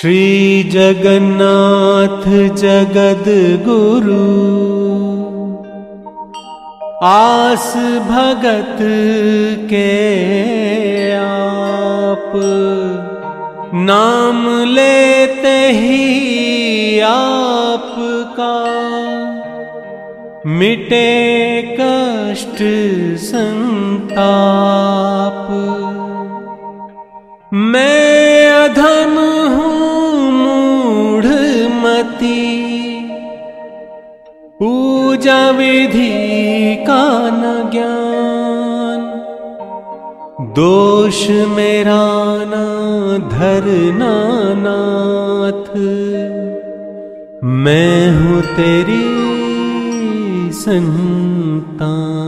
श्री जगन्नाथ जगद गुरु। आस भगत के आप, नाम लेते ही आपका। मिटे कष्ट संताप विधि का न ज्ञान। दोष मेरा न धरना नाथ मैं हूँ तेरी संतान।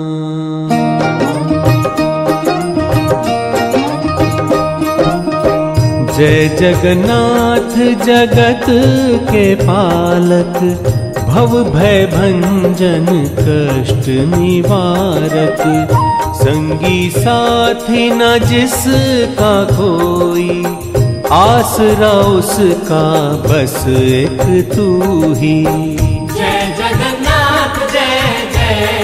जय जगन्नाथ जगत के पालक भव भय भंजन कष्ट निवारक संगी साथी न जिसका कोई आसरा उसका बस एक तू ही। जय जगन्नाथ, जय जय।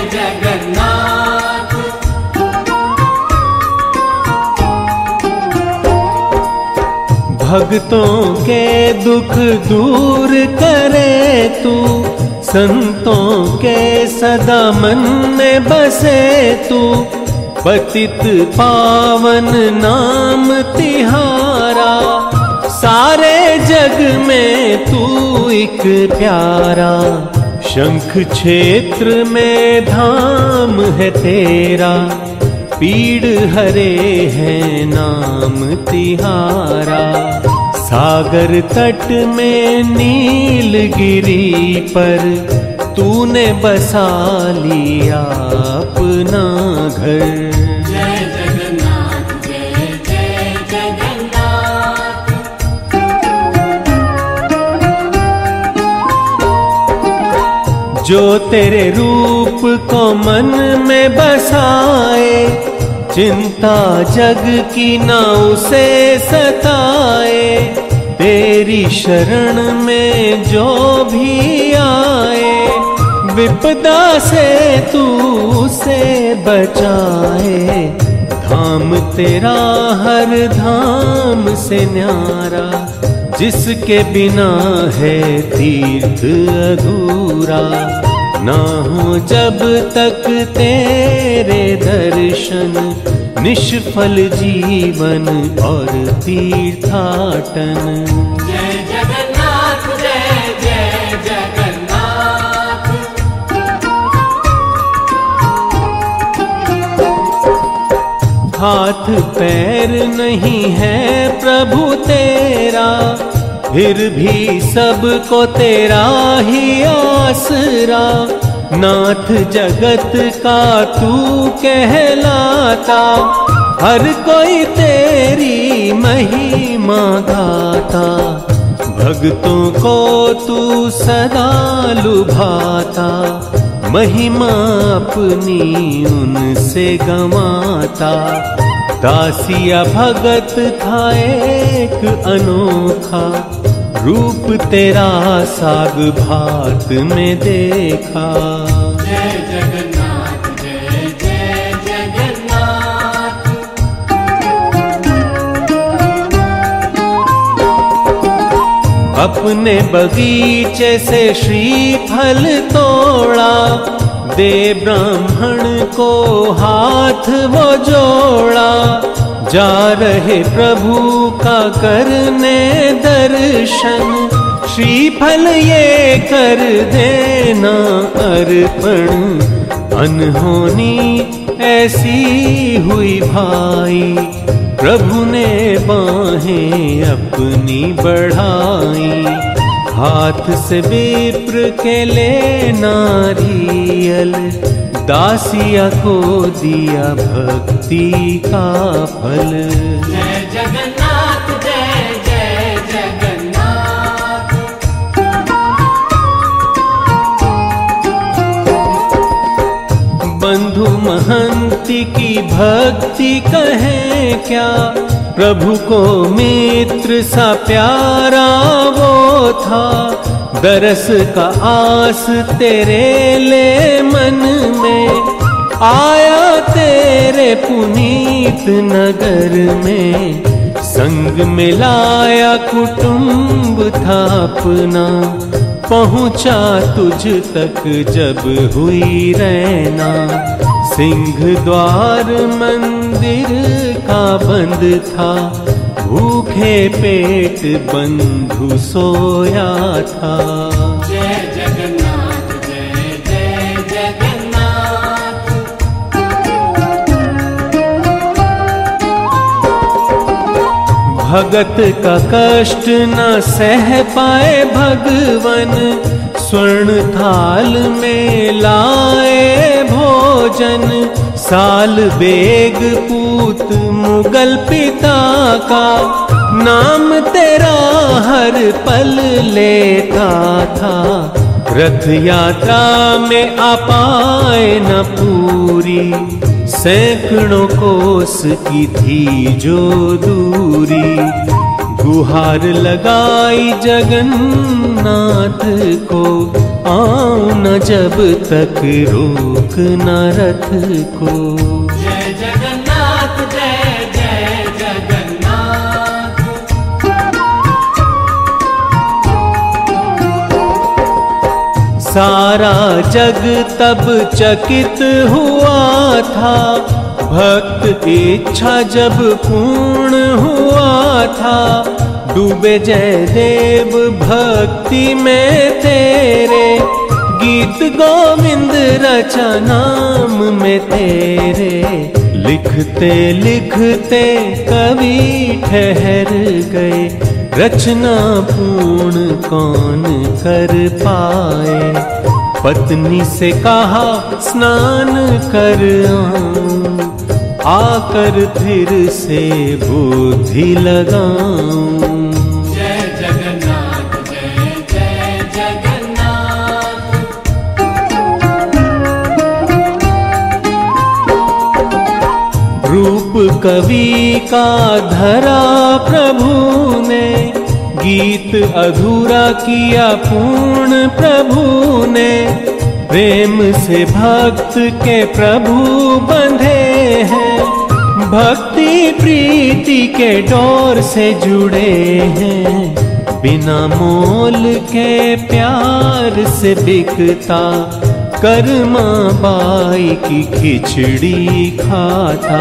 भक्तों के दुख दूर करे तू, संतों के सदा मन में बसे तू। पतित पावन नाम तिहारा, सारे जग में तू एक प्यारा। शंख क्षेत्र में धाम है तेरा पीड़ हरे है नाम तिहारा। सागर तट में नीलगिरी पर तूने बसा लिया अपना घर। जो तेरे रूप को मन में बसाए, चिंता जग की ना उसे सताए, तेरी शरण में जो भी आए, विपदा से तू उसे बचाए। धाम तेरा हर धाम से न्यारा जिसके बिना है तीर्थ अधूरा। ना हो जब तक तेरे दर्शन, निष्फल जीवन और तीर्थाटन। हाथ पैर नहीं है प्रभु तेरा, फिर भी सबको तेरा ही आसरा। नाथ जगत का तू कहलाता, हर कोई तेरी महिमा गाता। भक्तों को तू सदा लुभाता। महिमा अपनी उनसे गवाता। दासिया भगत था एक अनोखा। रूप तेरा साग भात में देखा। अपने बगीचे से श्रीफल तोड़ा। दे ब्राह्मण को हाथ वो जोड़ा। जा रहे प्रभु का करने दर्शन। श्रीफल ये कर देना अर्पण। अनहोनी ऐसी हुई भाई। प्रभु ने बाहें अपनी बढ़ाई, हाथ से विप्र के ले नारियल, दासिया को दिया भक्ति का फल। महंती की भक्ति कहे क्या? प्रभु को मित्र सा प्यारा वो था। दरस का आस तेरे ले मन में। आया तेरे पुनीत नगर में। संग मिलाया कुटुंब था अपना। पहुँचा तुझ तक जब हुई रहना सिंह द्वार मंदिर का बंद था। भूखे पेट बंधु सोया था। जय जगन्नाथ जय जय जगन्नाथ। भगत का कष्ट न सह पाए भगवन। स्वर्ण थाल में लाए भोजन। साल बेग पूत मुगल पिता का। नाम तेरा हर पल लेता था। रथ यात्रा में आ पाए न पूरी। सैकड़ों कोस की थी जो दूरी। गुहार लगाई जगन्नाथ को आओ न जब तक रोक न रथ को। जय जगन्नाथ जय जय जगन्नाथ। सारा जग तब चकित हुआ था भक्त इच्छा जब पूर्ण हुआ था। डूबे जय देव भक्ति में तेरे। गीत गोविंद रचा नाम में तेरे। लिखते लिखते कवि ठहर गए। रचना पूर्ण कौन कर पाए? पत्नी से कहा, स्नान कर आकर फिर से बुद्धि लगाऊँ। कवि का धरा प्रभु ने, गीत अधूरा किया पूर्ण प्रभु ने, प्रेम से भक्त के प्रभु बंधे हैं, भक्ति प्रीति के डोर से जुड़े हैं, बिना मोल के प्यार से बिकता, कर्मा बाई की खिचड़ी खाता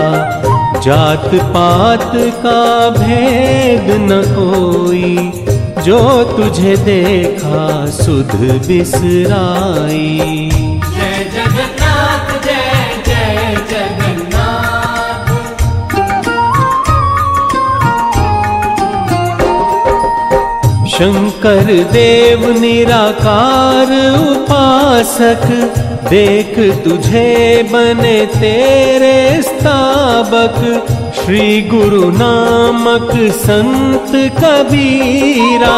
जात पात का भेद न कोई जो तुझे देखा सुध बिसराई। जय जगन्नाथ जय जय जगन्नाथ। शंकर देव निराकार उपासक देख तुझे बने तेरे स्थाबक, श्री गुरु नामक संत कबीरा।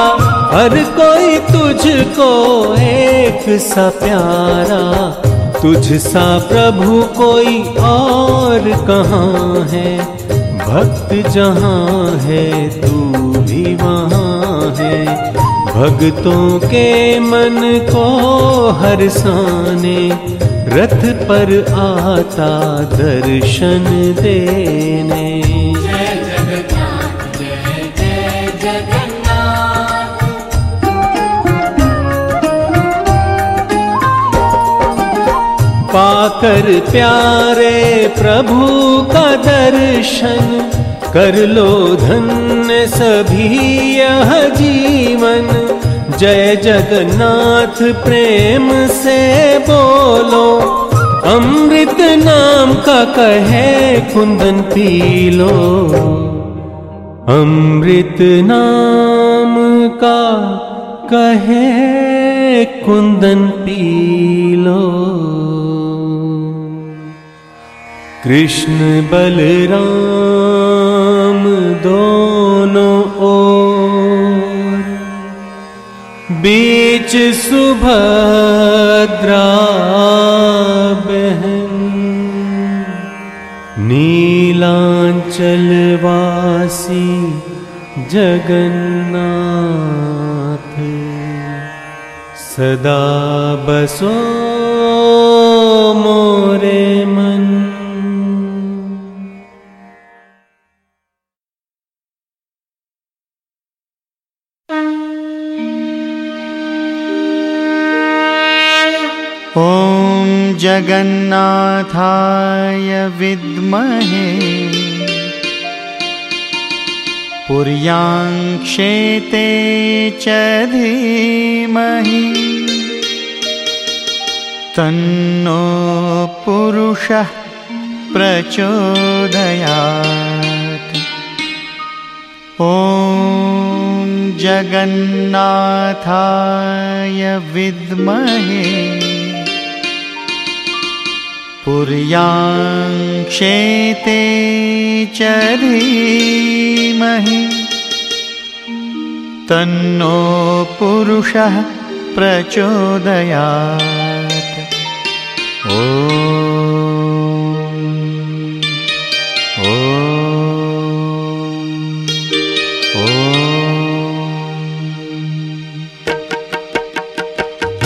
हर कोई तुझको एक सा प्यारा तुझ सा प्रभु कोई और कहाँ है? भक्त जहाँ है, तू भी वहाँ है। भक्तों के मन को हरसाने रथ पर आता दर्शन देने। पाकर प्यारे प्रभु का दर्शन कर लो धन्य सभी यह जीवन। जय जगन्नाथ प्रेम से बोलो। अमृत नाम का कहे, कुंदन पी लो अमृत नाम का कहे, कुंदन पी लो कृष्ण बलराम दोनों ओर बीच सुभद्रा बहन। नीलांचल चलवासी जगन्नाथ। सदा बसो मोरे मन जगन्नाथाय विद्महे पुर्यां क्षेते च धीमहि तन्नो पुरुषः प्रचोदयात्। ॐ जगन्नाथाय विद्महे पुर्यां क्षेते च धीमहि तन्नो पुरुषः प्रचोदयात्।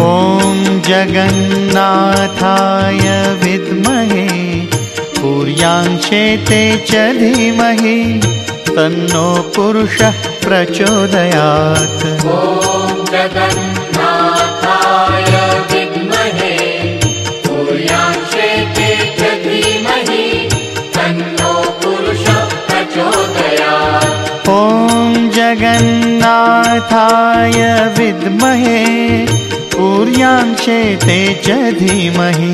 ॐ जगन्नाथाय पूर्याङ्क्षेते च धीमहि तन्नो पुरुषः प्रचोदयात्। ॐ जगन्नाथाय विद्महे सूर्याक्षेते च धीमहि तन्नो पुरुषः प्रचोदयात्। ॐ जगन्नाथाय विद्महे पूर्याङ्क्षेते च धीमहि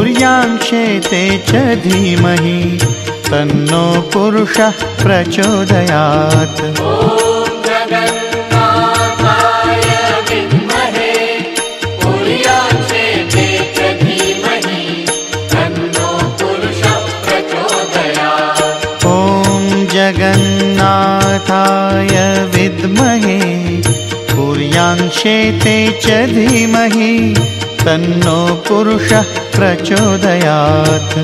विद्महे सूर्याक्षेते च धीमहि तन्नो पुरुषः प्रचोदयात्। जगन्नाथाय विद्महे पूर्याङ्क्षेते च धीमहि तन्नो पुरुषः प्रचोदयात्।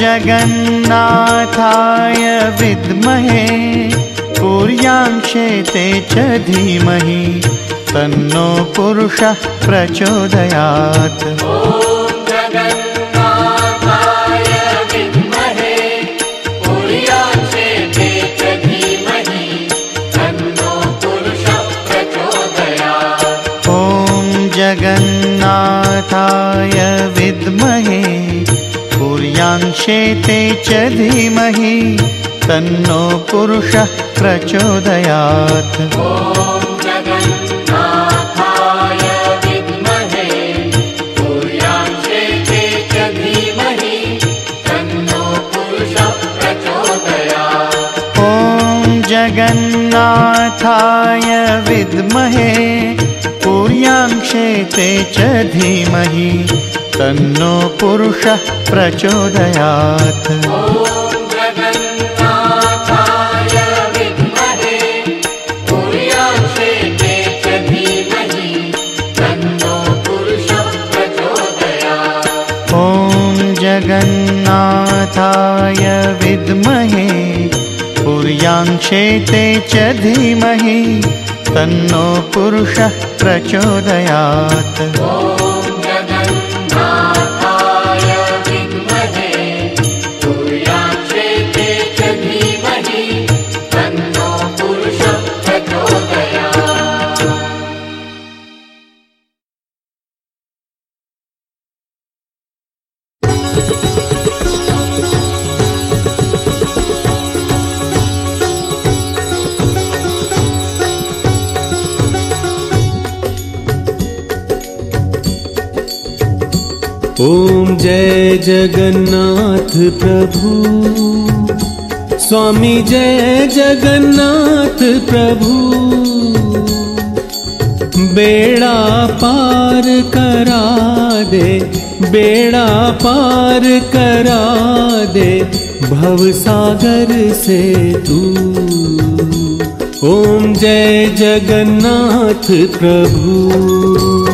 जगन्नाथाय विद्महे कुर्यां क्षेते च धीमहि तन्नो पुरुषः प्रचोदयात्। पूर्याङ्क्षेते च धीमहि तन्नो पुरुषः प्रचोदयात्। जगन्नाथाय विद्महे विद्महे पूर्याङ्क्षेते च धीमहि तन्नो पुरुषः प्रचोदयात्। ॐ जगन्नाथाय विद्महे सूर्याक्षेते च धीमहि तन्नो पुरुषः प्रचोदयात् ॐ जय जगन्नाथ प्रभु। स्वामी जय जगन्नाथ प्रभु। बेड़ा पार करा दे, बेड़ा पार करा दे, भव सागर से तू। ओम जय जगन्नाथ प्रभु।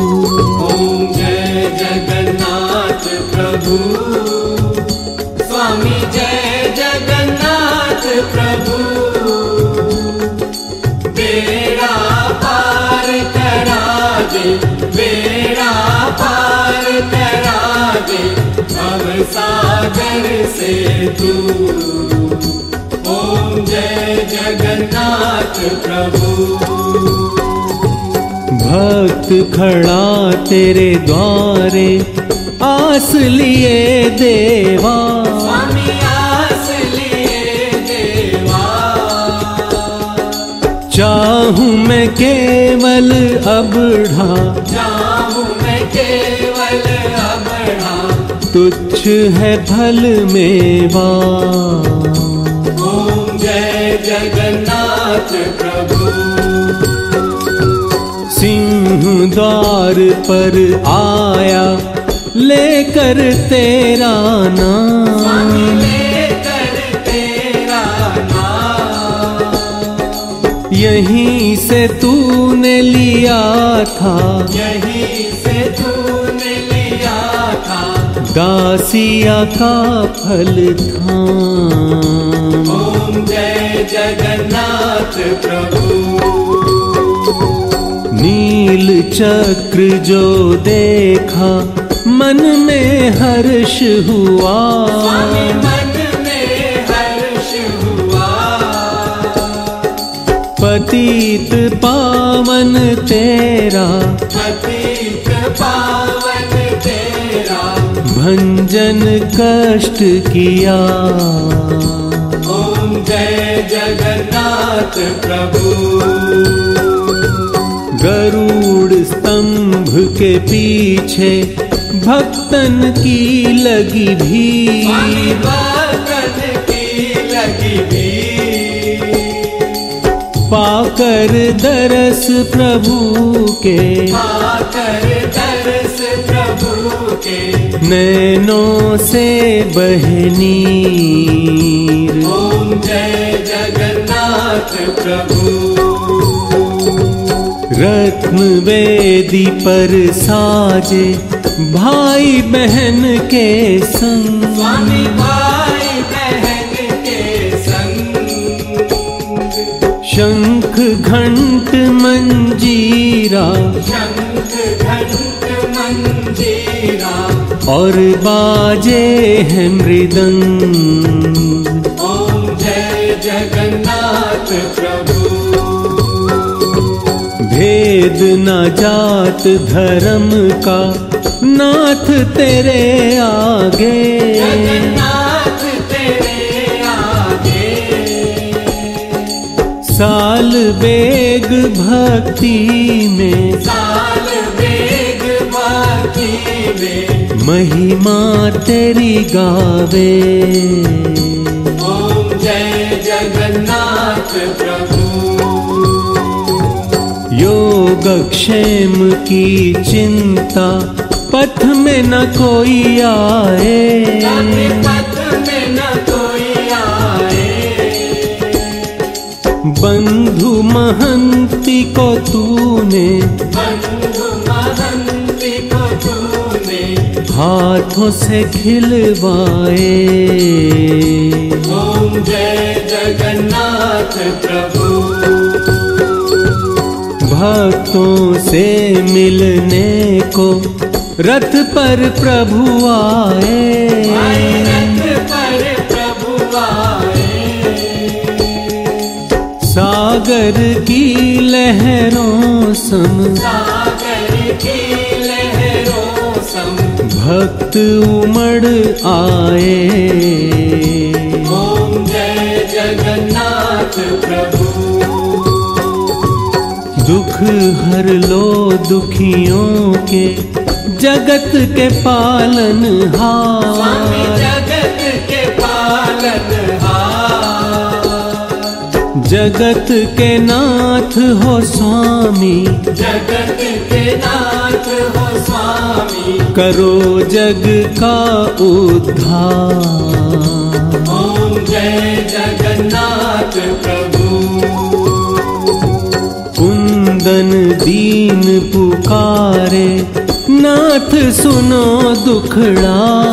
से तू। ॐ जय जगन्नाथ प्रभु। भक्त खड़ा तेरे द्वारे आस लिए देवा। स्वामी आस लिए देवा। चाहूँ मैं केवल अबढ़ा जाऊँ तुच्छ है फल मेवा। ओम जय जगन्नाथ प्रभु। सिंह द्वार पर आया लेकर तेरा नाम। तेरा यहीं से तूने लिया था। यहीं से था दासिया का फल था। ओम जय जगन्नाथ प्रभु। नील चक्र जो देखा मन में हर्ष हुआ। मन में हर्ष हुआ। पतित पावन तेरा। पतित भंजन कष्ट किया। ओम जय जगन्नाथ प्रभु। गरुड़ स्तंभ के पीछे भक्तन की लगी भी भगत की लगी भी पाकर दरस प्रभु के। पाकर के नैनों से बहनी। ओम जय जगन्नाथ प्रभु। रत्न वेदी पर साजे भाई बहन के संग। स्वामी भाई बहन के संग। शंख घंट मंजीरा। शंख घंट मंजीरा और बाजे हैं मृदंग। ओम जय जगन्नाथ प्रभु। भेद न जात धर्म का नाथ तेरे आगे। जगन्नाथ तेरे आगे। साल बेग भक्ति में। साल वेग भक्ति में। महिमा तेरी गावे। ओम जय जगन्नाथ प्रभु। योग क्षेम की चिंता पथ में न कोई आए। पथ में न कोई आए। बंधु महंती को तूने हाथों से खिलवाए। ओम जय जगन्नाथ प्रभु। भक्तों से मिलने को रथ पर प्रभु आए। रथ पर प्रभु आए। सागर की लहरों सम सागर भक्त उमड़ आए। ओम जय जगन्नाथ प्रभु। दुख हर लो दुखियों के जगत के पालन हार। जगत के पालन जगत के नाथ हो स्वामी। जगत के नाथ हो स्वामी। करो जग का उद्धार। ओम जय जगन्नाथ प्रभु। कुंदन दीन पुकारे नाथ सुनो दुखड़ा।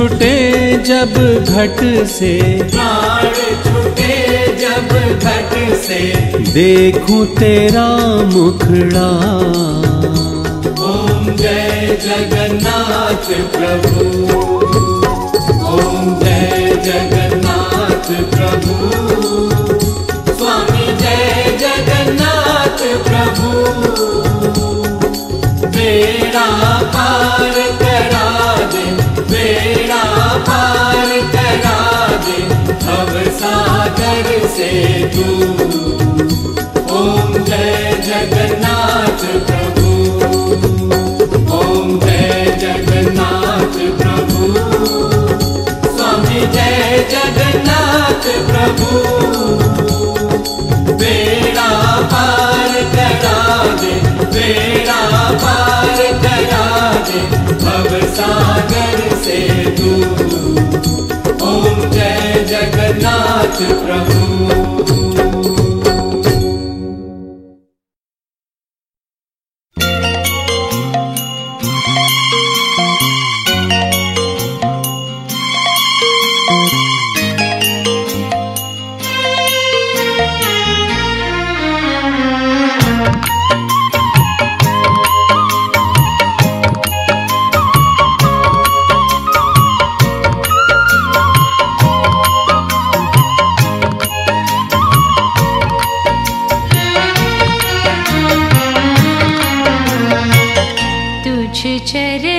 छुटे जब घट से। प्राण छूटे जब घट से। देखूँ तेरा मुखड़ा। ओम जय जगन्नाथ प्रभु। ओम जय जगन्नाथ प्रभु। स्वामी जय जगन्नाथ प्रभु। बेड़ा पार भव सागर से तू ओम जय जगन्नाथ प्रभु। ओम जय जगन्नाथ प्रभु। स्वामी जय जगन्नाथ प्रभु। बेड़ा पार करा दे, बेड़ा पार करा दे भव सागर से तू ओम जय जगन्नाथ प्रभु। तुझ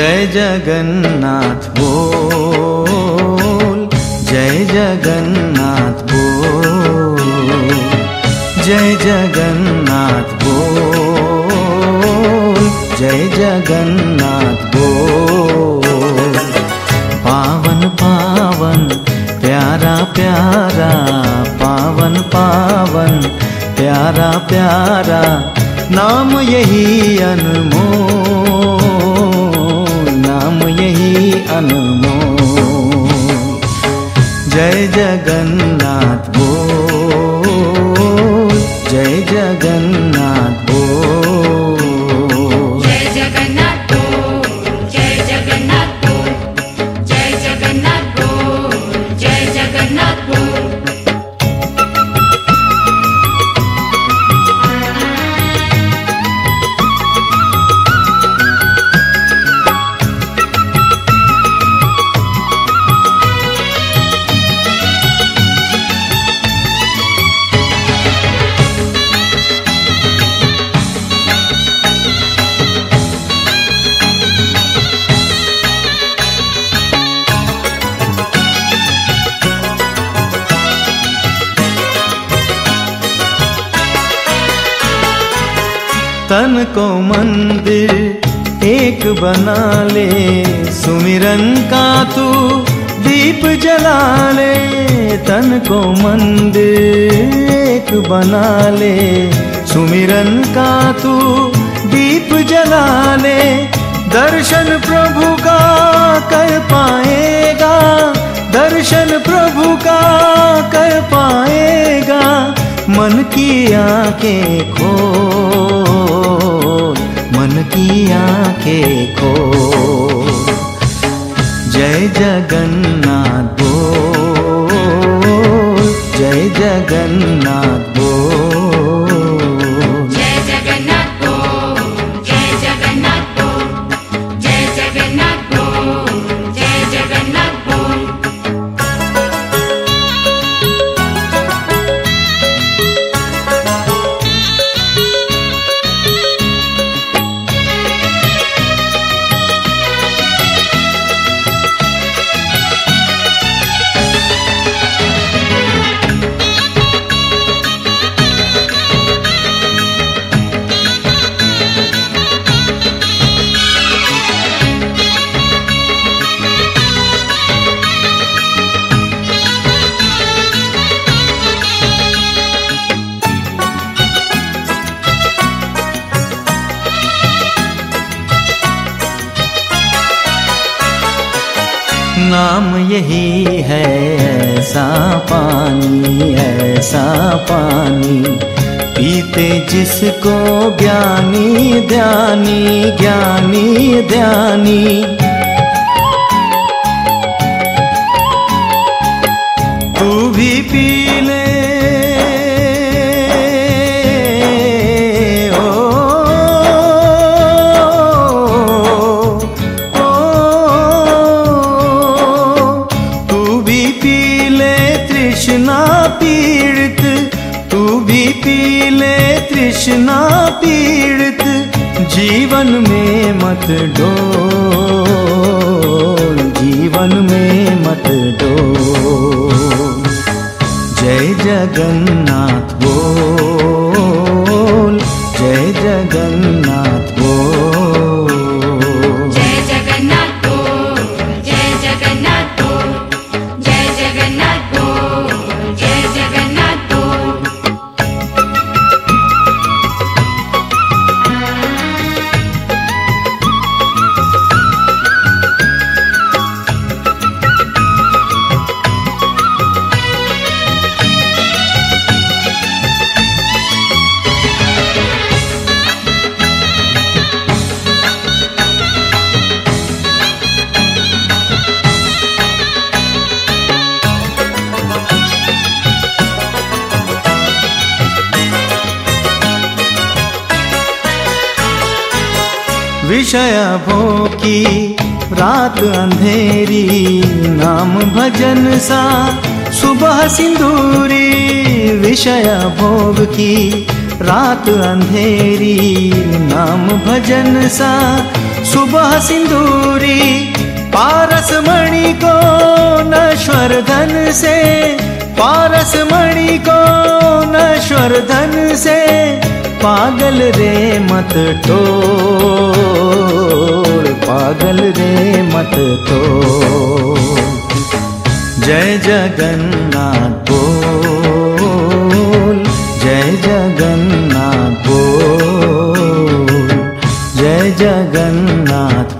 जय जगन्नाथ बोल, जय जगन्नाथ बोल, जय जगन्नाथ बोल, जय जगन्नाथ बोल। पावन पावन, प्यारा प्यारा, पावन पावन, प्यारा प्यारा, नाम यही अनमोल। नाम जय जगन्नाथ बोल जय जगन्नाथ तन को मंदिर एक बना ले। सुमिरन का तू दीप जला ले। तन को मंदिर एक बना ले। सुमिरन का तू दीप जला ले। दर्शन प्रभु का कर पाएगा। दर्शन प्रभु का कर पाएगा। मन की आँखें मन की आँखें खो। जय जगन्नाथ बोल जय जगन्नाथ बोल। नाम यही है, ऐसा पानी ऐसा पानी। पीते जिसको ज्ञानी, ध्यानी ज्ञानी, ध्यानी। तू भी पी ले तृष्णा पीड़ित जीवन में मत डो जीवन में मत डो जय जगन्नाथ। विषय की रात अंधेरी, नाम भजन सा। सुबह सिंदूरी विषय भोग की रात अंधेरी, नाम भजन सा। सुबह सिंदूरी पारस मणि को नश्वर धन से। पारस मणि को नश्वर धन से। पागल रे मत तो पागल रे मत तो जय जगन्नाथ बोल, जय जगन्नाथ बोल, जय जगन्नाथ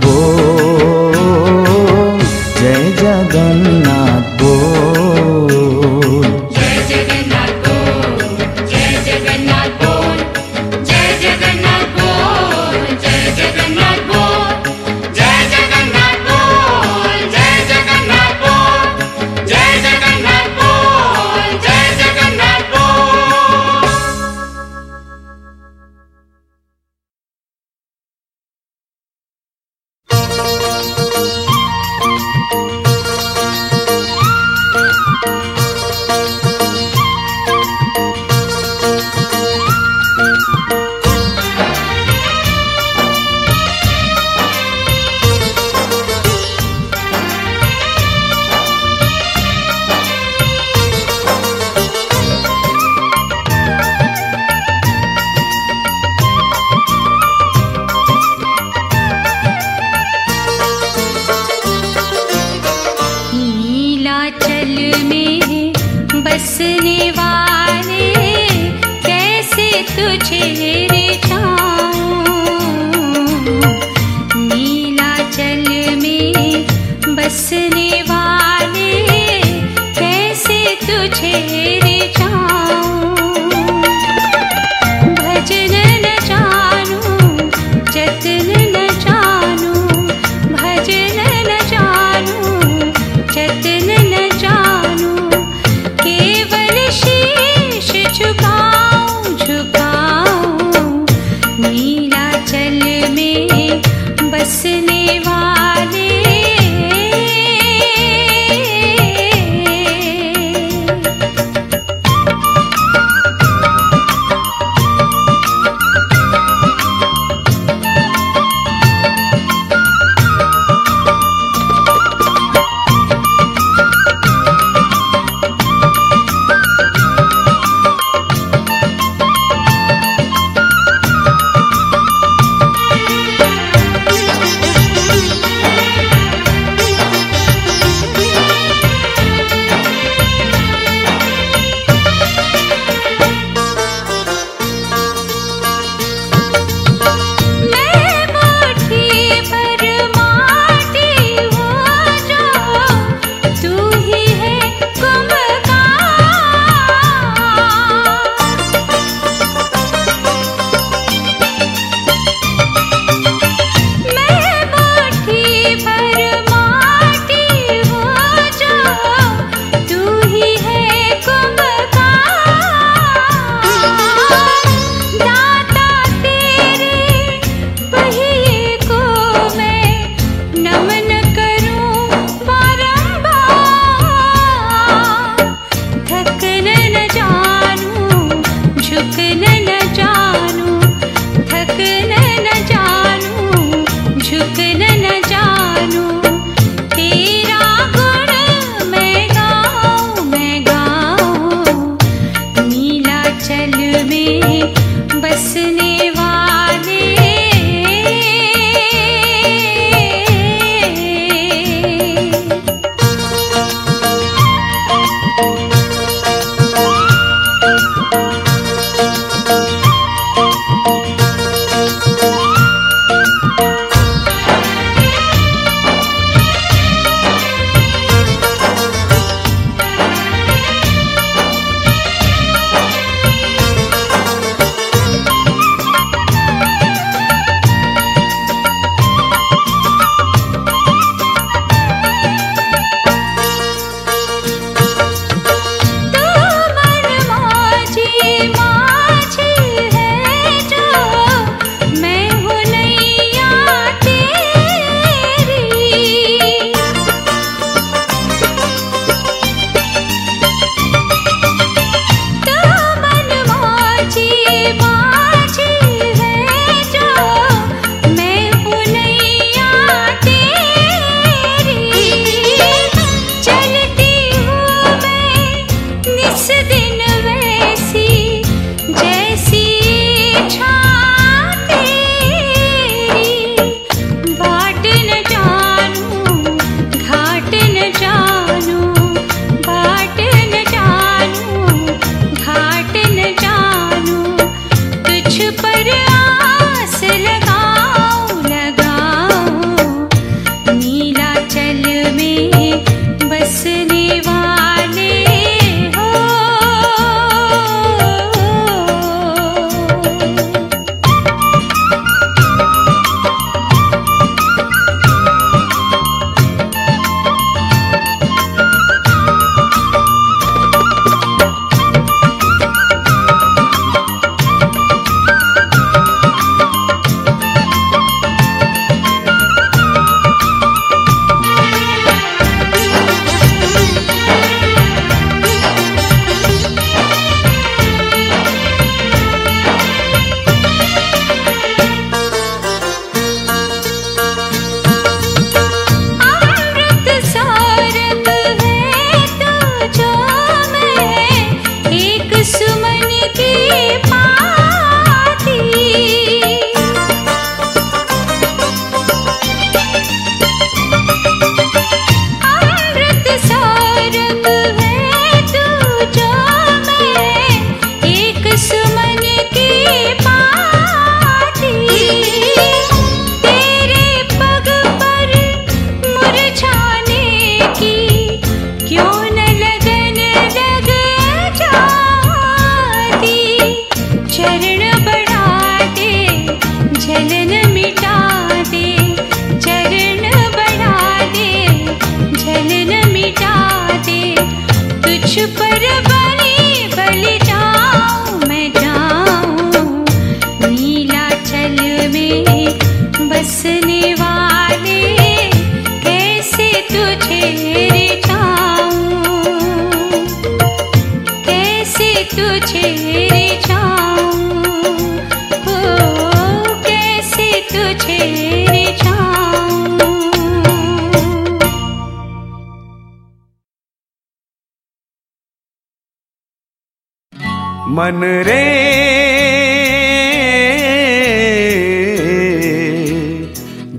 मन रे।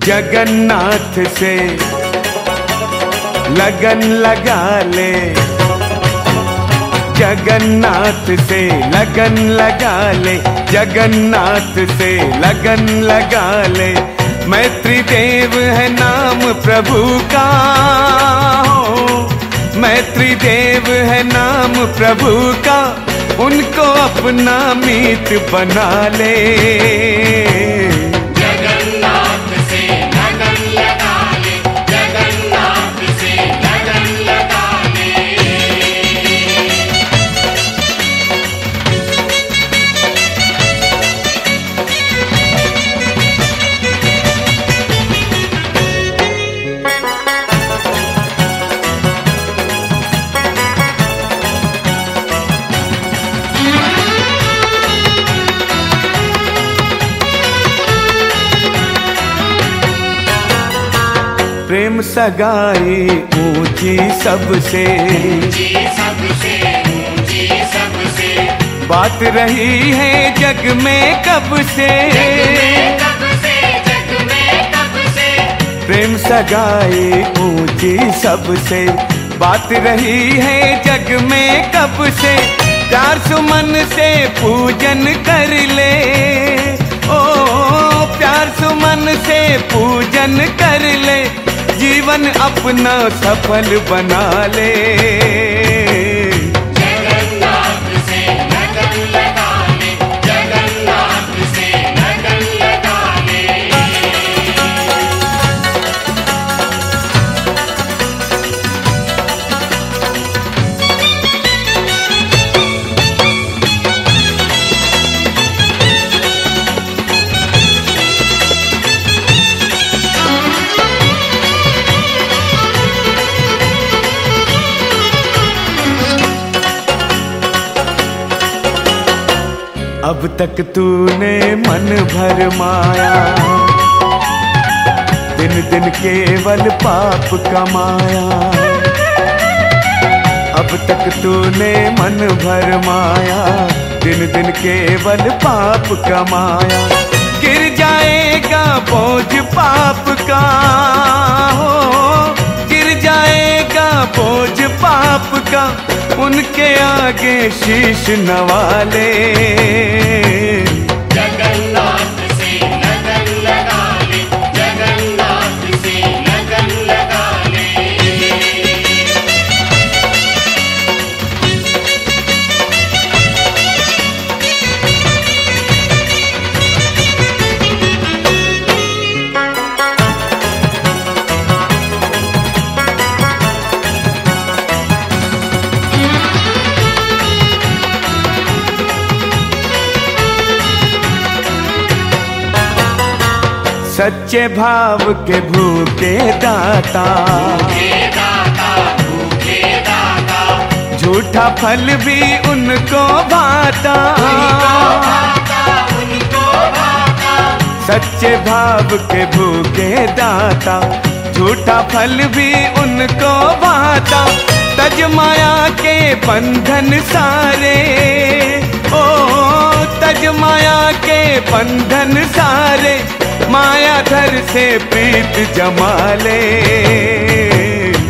जगन्नाथ से लगन लगा ले। जगन्नाथ से लगन लगा ले। जगन्नाथ से लगन लगा ले। मैत्री देव है नाम प्रभु का। मैत्री देव है नाम प्रभु का। उनको अपना मीत बना ले। सगाई ऊँची सबसे। बात रही है जग में कब से? प्रेम सगाई ऊँची सबसे। बात रही है जग में कब से? प्यार सुमन से पूजन कर ले। ओ, प्यार सुमन से पूजन कर ले। जीवन अपना सफल बना ले। अब तक तूने मन भर माया। दिन दिन केवल पाप कमाया। अब तक तूने मन भर माया। दिन दिन केवल पाप कमाया। गिर जाएगा बोझ पाप का। बोझ पाप का उनके आगे शीश नवाले। जगन्नाथ सच्चे भाव के भूखे दाता। झूठा फल भी उनको भाता। सच्चे भाव के भूखे दाता। झूठा फल भी उनको भाता। तज माया के बंधन सारे। ओ, तज माया के बंधन सारे। मायाधर से प्रीत जमा ले।